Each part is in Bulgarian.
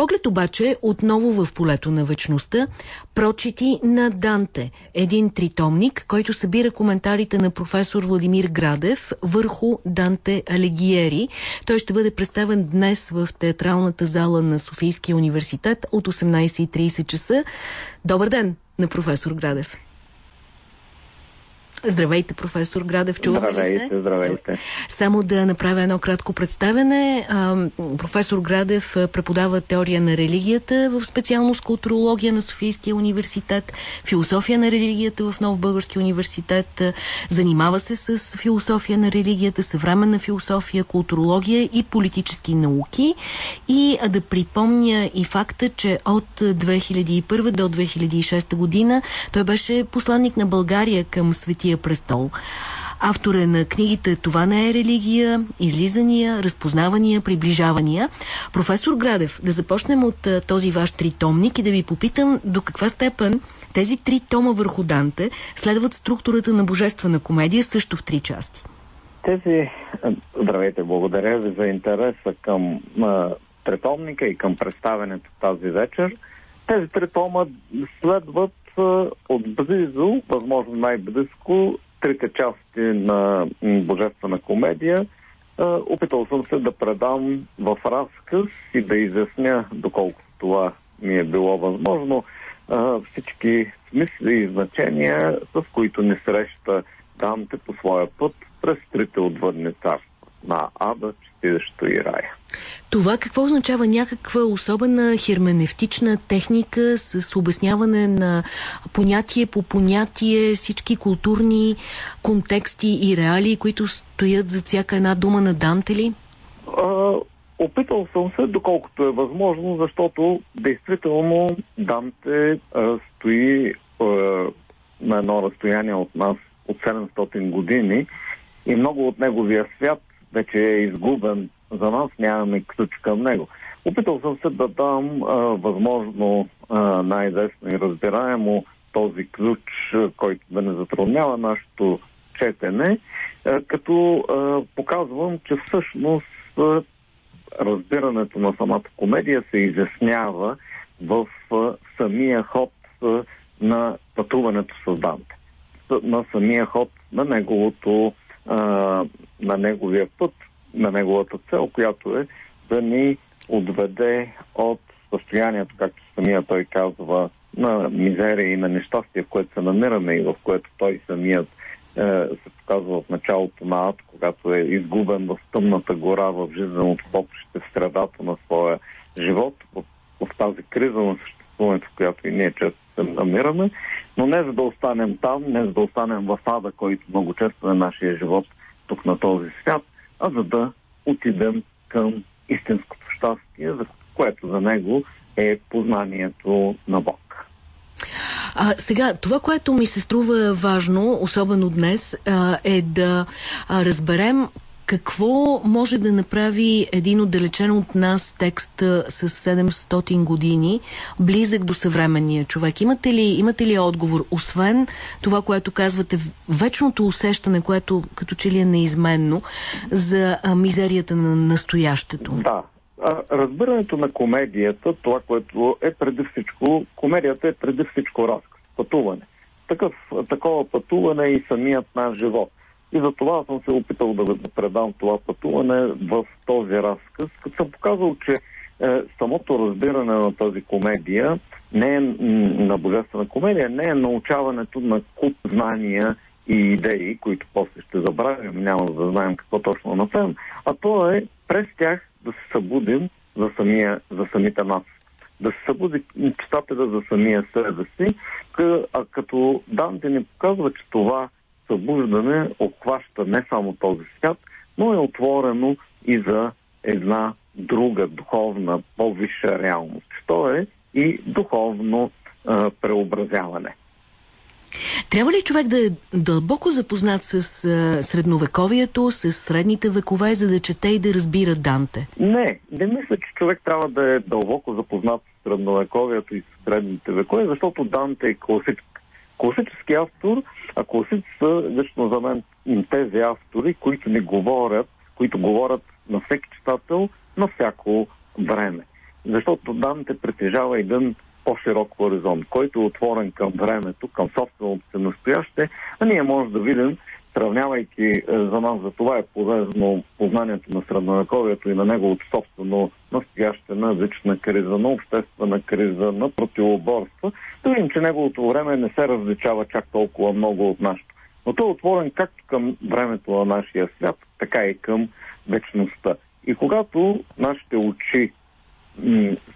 Поглед обаче отново в полето на вечността, прочити на Данте, един тритомник, който събира коментарите на професор Владимир Градев върху Данте Алегиери. Той ще бъде представен днес в театралната зала на Софийския университет от 18.30 часа. Добър ден на професор Градев. Здравейте, професор Градев, чуваме здравейте, се? Здравейте, Само да направя едно кратко представене. професор Градев преподава теория на религията в специалност културология на Софийския университет, философия на религията в Нов Български университет, занимава се с философия на религията, съвременна философия, културология и политически науки. И да припомня и факта, че от 2001 до 2006 година той беше посланник на България към Светия Светия престол. Автор е на книгите «Това не е религия», «Излизания», «Разпознавания», «Приближавания». Професор Градев, да започнем от този ваш тритомник и да ви попитам до каква степен тези три тома върху Данте следват структурата на божествена комедия също в три части. Тези... Здравейте, благодаря ви за интереса към а, тритомника и към представенето тази вечер. Тези три тома следват отблизо, възможно най-близко, трите части на Божествена комедия. Опитал съм се да предам в разказ и да изясня, доколкото това ми е било възможно, всички смисли и значения, с които не среща Данте по своя път през трите отвъдни царства на Ада, чистилището и рая. Това какво означава някаква особена херменевтична техника с обясняване на понятие по понятие, всички културни контексти и реалии, които стоят за всяка една дума на Данте ли? А, опитал съм се, доколкото е възможно, защото действително Данте а, стои а, на едно разстояние от нас от 700 години и много от неговия свят вече е изгубен за нас, нямаме ключ към него. Опитал съм се да дам а, възможно най-лесно и разбираемо този ключ, който да не затруднява нашето четене, а, като а, показвам, че всъщност а, разбирането на самата комедия се изяснява в а, самия ход а, на пътуването с Данте. На самия ход на неговото на неговия път, на неговата цел, която е да ни отведе от състоянието, както самия той казва, на мизерия и на нещастие, в което се намираме и в което той самият е, се показва в началото на ад, когато е изгубен в тъмната гора, в жизненото поприще, в средата на своя живот, в, в тази криза на съществуването, в която и ние често се намираме, но не за да останем там, не за да останем в ада, който много често е нашия живот тук на този свят, а за да отидем към истинското щастие, за което за него е познанието на Бог. А, сега, това, което ми се струва важно, особено днес, а, е да разберем какво може да направи един отдалечен от нас текст с 700 години, близък до съвременния човек? Имате ли, имате ли отговор, освен това, което казвате, вечното усещане, което като че ли е неизменно, за мизерията на настоящето? Да, разбирането на комедията, това, което е преди всичко, комедията е преди всичко разказ, пътуване. Такъв, такова пътуване е и самият наш живот. И за това съм се опитал да, да предам това пътуване в този разказ, като съм показал, че е, самото разбиране на тази комедия не е на божествена комедия, не е научаването на куп знания и идеи, които после ще забравим, няма да знаем какво точно направим, а то е през тях да се събудим за, самия, за самите нас. Да се събуди читателя за самия себе си, а като Данте ни показва, че това събуждане обхваща не само този свят, но е отворено и за една друга духовна, по-висша реалност. Що е и духовно а, преобразяване. Трябва ли човек да е дълбоко запознат с а, средновековието, с средните векове, за да чете и да разбира Данте? Не, не мисля, че човек трябва да е дълбоко запознат с средновековието и с средните векове, защото Данте е класически класически автор, а класици са лично за мен тези автори, които ни говорят, които говорят на всеки читател на всяко време. защото Данте притежава един по-широк хоризонт, който е отворен към времето, към собственото се настояще, а ние може да видим, сравнявайки е, за нас за това е полезно познанието на средновековието и на неговото собствено настояще на лична криза, на обществена криза, на противоборства, да видим, че неговото време не се различава чак толкова много от нашето. Но той е отворен както към времето на нашия свят, така и към вечността. И когато нашите очи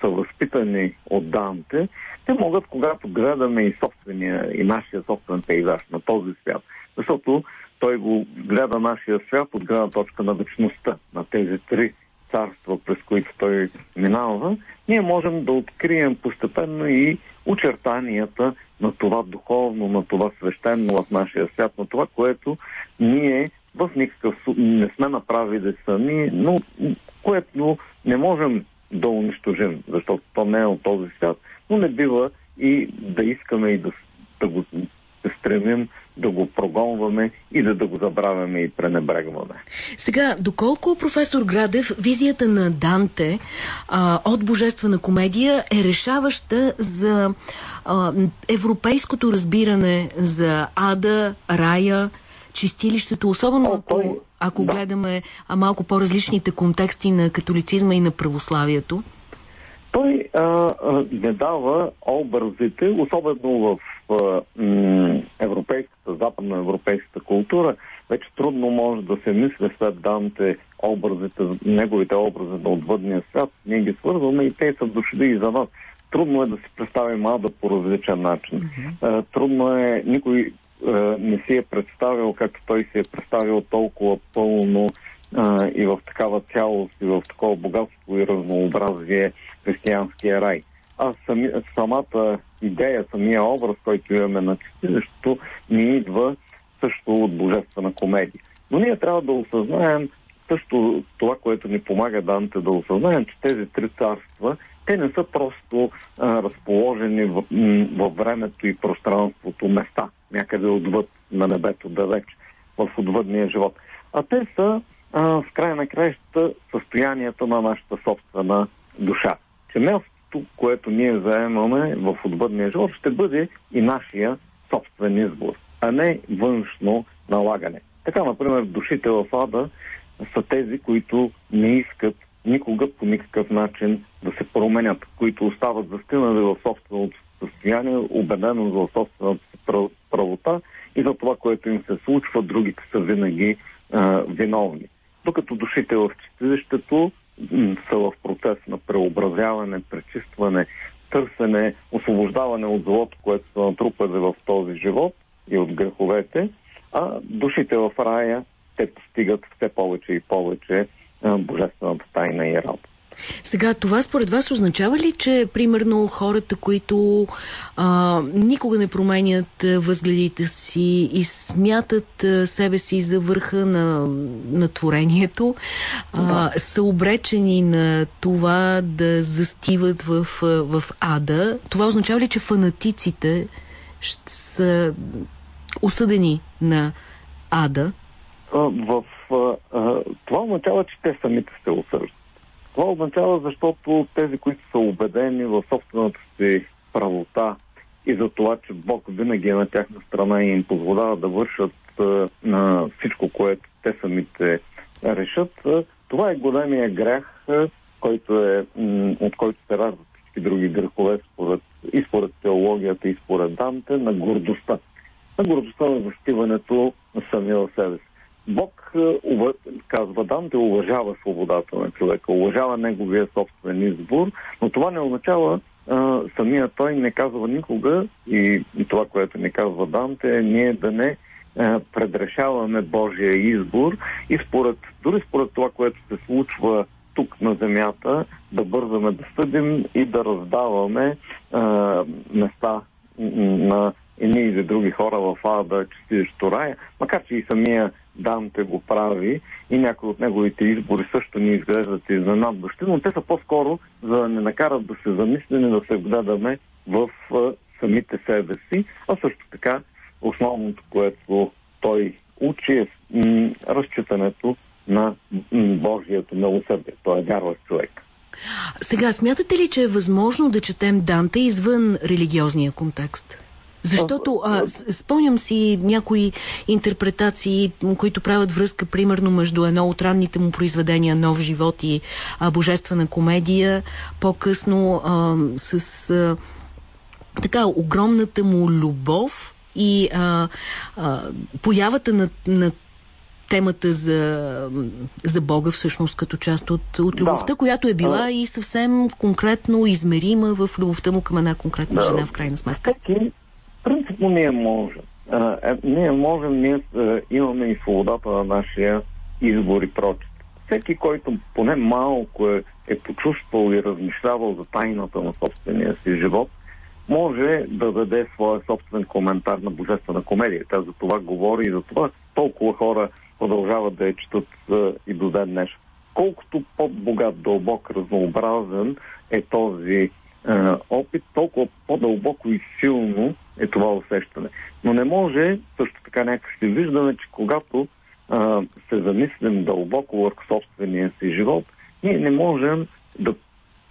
са възпитани от Данте, те могат, когато гледаме и собствения, и нашия собствен пейзаж на този свят, защото той го гледа нашия свят от гледна точка на вечността, на тези три царства, през които той минава, ние можем да открием постепенно и очертанията на това духовно, на това свещено в нашия свят, на това, което ние в никакъв не сме направили сами, но което не можем да унищожим, защото то не е от този свят, но не бива и да искаме и да, да го стремим да го прогонваме и да, да го забравяме и пренебрегваме. Сега, доколко, професор Градев, визията на Данте а, от Божествена комедия е решаваща за а, европейското разбиране за ада, рая, чистилището, особено ако, ако да. гледаме а, малко по-различните контексти на католицизма и на православието? Той а, а, не дава образите, особено в м, европейската, западноевропейската култура. Вече трудно може да се мисли след Данте образите, неговите образи на отвъдния свят. Ние ги свързваме и те са дошли и за нас. Трудно е да си представим Ада по различен начин. Uh-huh. Трудно е, никой не си е представил, както той си е представил толкова пълно а, и в такава цялост, и в такова богатство и разнообразие християнския рай. А сами, самата идея, самия образ, който имаме на чистилището, ни идва също от божествена комедия. Но ние трябва да осъзнаем също това, което ни помага Данте да осъзнаем, че тези три царства, те не са просто а, разположени в, във времето и пространството места, някъде отвъд на небето далеч, в отвъдния живот. А те са а, в края на краищата състоянието на нашата собствена душа. Че мястото, което ние заемаме в отбъдния живот, ще бъде и нашия собствен избор, а не външно налагане. Така, например, душите в ада са тези, които не искат никога по никакъв начин да се променят, които остават застинали в собственото състояние, убедено за собствената правота и за това, което им се случва, другите са винаги а, виновни докато душите в чистилището са в процес на преобразяване, пречистване, търсене, освобождаване от злото, което са натрупали в този живот и от греховете, а душите в рая, те постигат все повече и повече божествената тайна и работа. Сега, това според вас означава ли, че примерно хората, които а, никога не променят възгледите си и смятат себе си за върха на, на творението, а, да. са обречени на това да застиват в, в ада? Това означава ли, че фанатиците ще са осъдени на ада? В, в, това означава, че те самите се осъждат. Това означава, защото тези, които са убедени в собствената си правота и за това, че Бог винаги е на тяхна страна и им позволява да вършат на всичко, което те самите решат, това е големия грех, който е, от който се раждат всички други грехове според, и според теологията, и според Данте, на гордостта. На гордостта на застиването на самия себе си. Бог, е, казва Данте, уважава свободата на човека, уважава неговия собствен избор, но това не означава а, самия той не казва никога и, това, което ни казва Данте е ние да не а, предрешаваме Божия избор и според, дори според това, което се случва тук на земята, да бързаме да съдим и да раздаваме а, места на едни или други хора в ада, чистилището рая, макар че и самия Данте го прави и някои от неговите избори също ни изглеждат изненадващи, но те са по-скоро за да не накарат да се замислим и да се вгледаме в самите себе си, а също така основното, което той учи е разчитането на Божието милосърдие. Той е вярващ човек. Сега, смятате ли, че е възможно да четем Данте извън религиозния контекст? Защото а, спомням си някои интерпретации, които правят връзка, примерно, между едно от ранните му произведения Нов живот и а, Божествена комедия, по-късно с а, така огромната му любов и а, а, появата на, на темата за, за Бога всъщност като част от, от любовта, да. която е била а... и съвсем конкретно измерима в любовта му към една конкретна да. жена в крайна сметка. Всеки, принципно ние можем. А, е, ние можем, ние имаме и свободата на нашия избор и прочит. Всеки, който поне малко е, е почувствал и размишлявал за тайната на собствения си живот, може да даде своя собствен коментар на Божествена комедия. Тя за това говори и за това толкова хора продължават да я четат и до ден днес. Колкото по-богат, дълбок, разнообразен е този е, опит, толкова по-дълбоко и силно е това усещане. Но не може, също така някак ще виждаме, че когато е, се замислим дълбоко върху собствения си живот, ние не можем да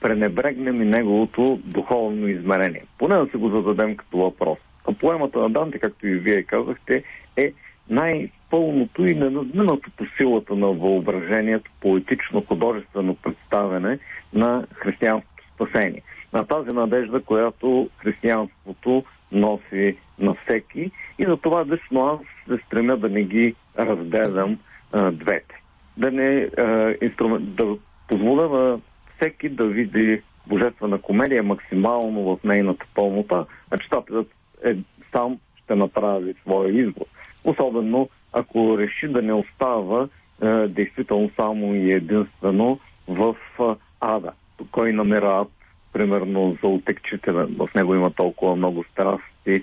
пренебрегнем и неговото духовно измерение. Поне да се го зададем като въпрос. А поемата на Данте, както и вие казахте, е най-пълното и ненадминато по силата на въображението, поетично, художествено представене на християнското спасение. На тази надежда, която християнството носи на всеки и за това лично аз се стремя да не ги разделям а, двете. Да не а, инструмент, да позволя на всеки да види божествена комедия максимално в нейната пълнота, а читателят е, сам ще направи своя избор. Особено ако реши да не остава е, действително само и единствено в е, ада. Кой намира ад, примерно за отекчите, в него има толкова много страсти, е,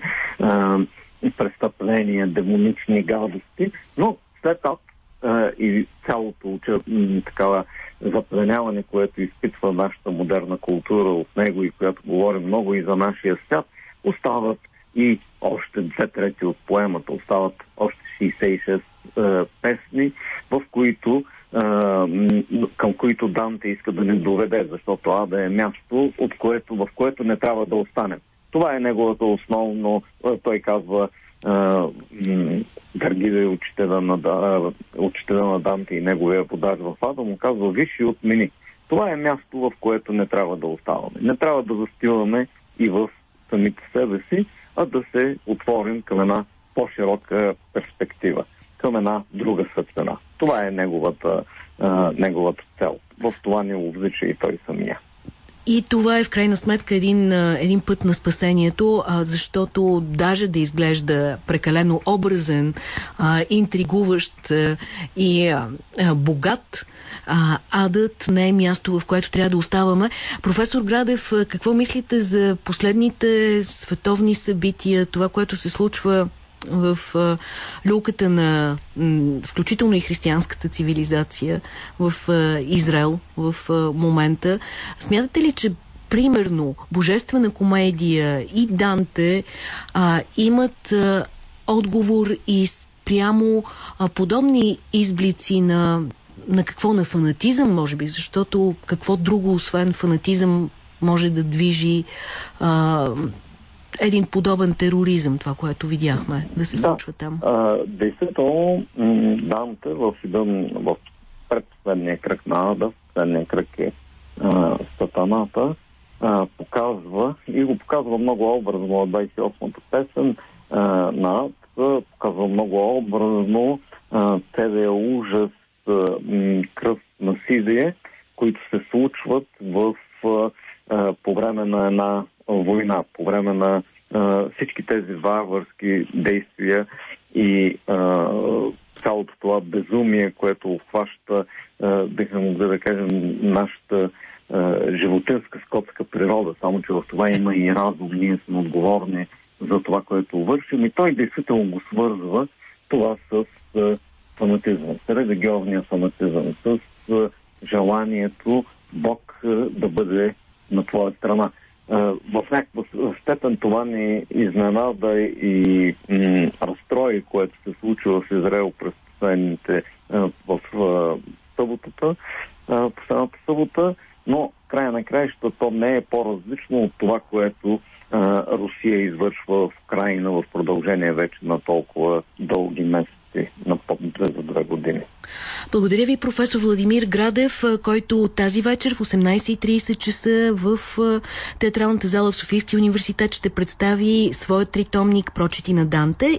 престъпления, демонични гадости, но след е, и цялото такава запленяване, което изпитва нашата модерна култура от него и която говори много и за нашия свят, остават и още две трети от поемата, остават още 66 е, песни, в които, към които Данте иска да ни доведе, защото Ада е място, от което, в което не трябва да останем. Това е неговото основно, той казва, е учителя на, учителя на Данте и неговия подач в Ада, му казва, виж и отмени. Това е място, в което не трябва да оставаме. Не трябва да застиваме и в самите себе си, а да се отворим към една по-широка перспектива, към една друга светлина. Това е неговата, а, неговата цел. В това не облича и той самия. И това е в крайна сметка един, един път на спасението, защото даже да изглежда прекалено образен, интригуващ и богат, адът не е място, в което трябва да оставаме. Професор Градев, какво мислите за последните световни събития, това, което се случва в а, люлката на включително и християнската цивилизация в Израел в момента. Смятате ли, че примерно Божествена комедия и Данте а, имат а, отговор и прямо а, подобни изблици на, на какво? На фанатизъм, може би, защото какво друго, освен фанатизъм, може да движи а, един подобен тероризъм, това, което видяхме да се случва там. А, действително, Данте в, един, в предпоследния кръг на Ада, в последния кръг е а, Сатаната, а, показва и го показва много образно в 28-та песен а, на Ад, показва много образно целият ужас, кръв, насилие, които се случват в, а, по време на една война, по време на а, всички тези варварски действия и а, цялото това безумие, което обхваща, бихме могли да кажем, нашата а, животинска скотска природа, само че в това има и разум, ние сме отговорни за това, което вършим. И той действително го свързва това с а, фанатизъм, с религиозния фанатизъм, с а, желанието Бог а, да бъде на твоя страна в някаква степен това ни изненада и разстрои, което се случва в Израел през последните в съботата, последната събота, но края на краищата то не е по-различно от това, което Русия извършва в Украина в продължение вече на толкова дълги месеци на под за две години. Благодаря ви, професор Владимир Градев, който тази вечер в 18.30 часа в Театралната зала в Софийския университет ще представи своят тритомник Прочети на Данте.